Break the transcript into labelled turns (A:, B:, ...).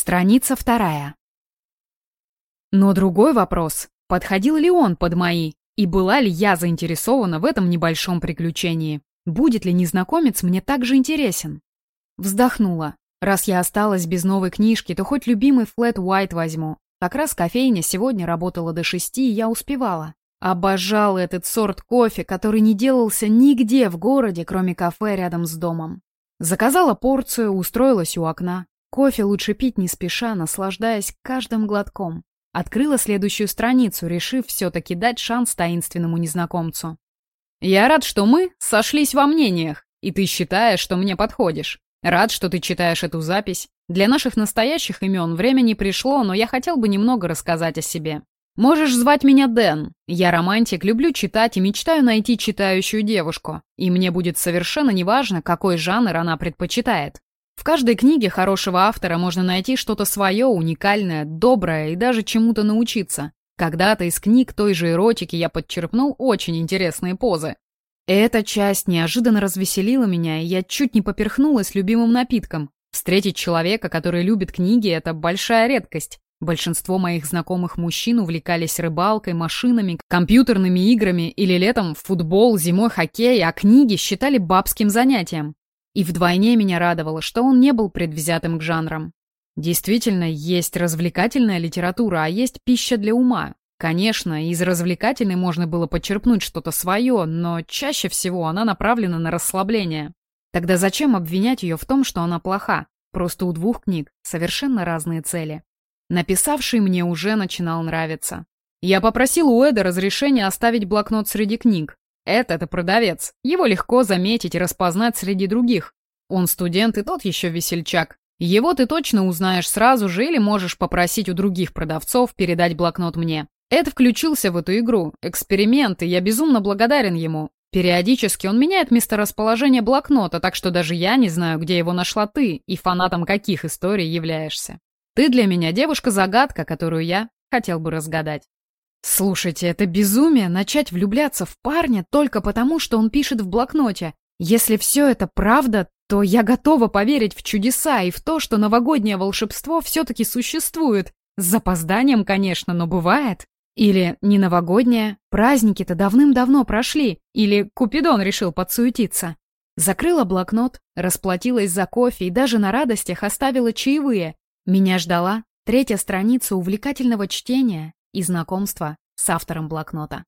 A: Страница вторая. Но другой вопрос, подходил ли он под мои, и была ли я заинтересована в этом небольшом приключении? Будет ли незнакомец мне так же интересен? Вздохнула. Раз я осталась без новой книжки, то хоть любимый Flat White возьму. Как раз кофейня сегодня работала до шести, и я успевала. Обожал этот сорт кофе, который не делался нигде в городе, кроме кафе рядом с домом. Заказала порцию, устроилась у окна. Кофе лучше пить не спеша, наслаждаясь каждым глотком. Открыла следующую страницу, решив все-таки дать шанс таинственному незнакомцу. «Я рад, что мы сошлись во мнениях, и ты считаешь, что мне подходишь. Рад, что ты читаешь эту запись. Для наших настоящих имен время не пришло, но я хотел бы немного рассказать о себе. Можешь звать меня Дэн. Я романтик, люблю читать и мечтаю найти читающую девушку. И мне будет совершенно неважно, какой жанр она предпочитает. В каждой книге хорошего автора можно найти что-то свое, уникальное, доброе и даже чему-то научиться. Когда-то из книг той же эротики я подчерпнул очень интересные позы. Эта часть неожиданно развеселила меня, и я чуть не поперхнулась любимым напитком. Встретить человека, который любит книги, это большая редкость. Большинство моих знакомых мужчин увлекались рыбалкой, машинами, компьютерными играми или летом футбол, зимой хоккей, а книги считали бабским занятием. И вдвойне меня радовало, что он не был предвзятым к жанрам. Действительно, есть развлекательная литература, а есть пища для ума. Конечно, из развлекательной можно было подчерпнуть что-то свое, но чаще всего она направлена на расслабление. Тогда зачем обвинять ее в том, что она плоха? Просто у двух книг совершенно разные цели. Написавший мне уже начинал нравиться. Я попросил у Эда разрешения оставить блокнот среди книг. Этот — это продавец. Его легко заметить и распознать среди других. Он студент и тот еще весельчак. Его ты точно узнаешь сразу же или можешь попросить у других продавцов передать блокнот мне. Эд включился в эту игру. Эксперимент, и я безумно благодарен ему. Периодически он меняет месторасположение блокнота, так что даже я не знаю, где его нашла ты и фанатом каких историй являешься. Ты для меня девушка-загадка, которую я хотел бы разгадать. Слушайте, это безумие начать влюбляться в парня только потому, что он пишет в блокноте. Если все это правда, то я готова поверить в чудеса и в то, что новогоднее волшебство все-таки существует. С запозданием, конечно, но бывает. Или не новогоднее, праздники-то давным-давно прошли, или Купидон решил подсуетиться. Закрыла блокнот, расплатилась за кофе и даже на радостях оставила чаевые. Меня ждала третья страница увлекательного чтения и знакомства с автором блокнота.